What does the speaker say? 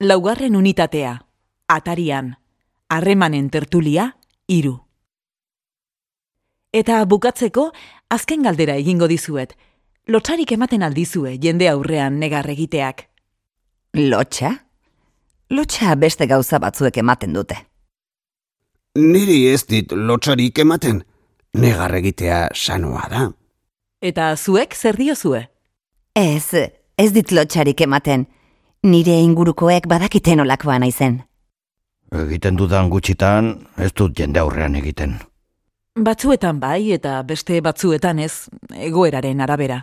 Laugarren unitatea. Atarian. Harremanen tertulia, iru. Eta bukatzeko, azken galdera egingo dizuet. Lotsarik ematen aldizue jende aurrean negar egiteak. Lotxa? Lotxa beste gauza batzuek ematen dute. Niri ez dit lotsarik ematen, negar egitea sanoa da. Eta zuek zer diozue? Ez, ez dit lotxarik ematen. Nire ingurukoek badakiten olakoa naizen. Egiten dudan gutxitan, ez dut jende aurrean egiten. Batzuetan bai eta beste batzuetan ez, egoeraren arabera.